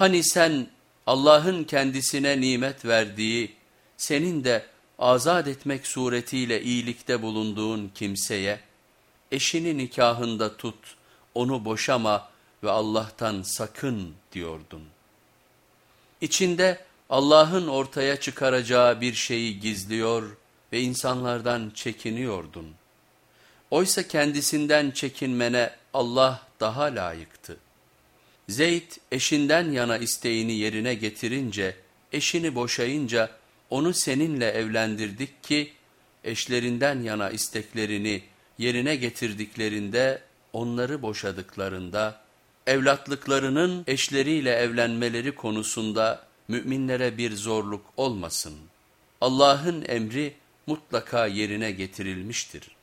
Hani sen Allah'ın kendisine nimet verdiği, senin de azat etmek suretiyle iyilikte bulunduğun kimseye, eşini nikahında tut, onu boşama ve Allah'tan sakın diyordun. İçinde Allah'ın ortaya çıkaracağı bir şeyi gizliyor ve insanlardan çekiniyordun. Oysa kendisinden çekinmene Allah daha layıktı. Zeyd eşinden yana isteğini yerine getirince, eşini boşayınca onu seninle evlendirdik ki eşlerinden yana isteklerini yerine getirdiklerinde onları boşadıklarında evlatlıklarının eşleriyle evlenmeleri konusunda müminlere bir zorluk olmasın. Allah'ın emri mutlaka yerine getirilmiştir.''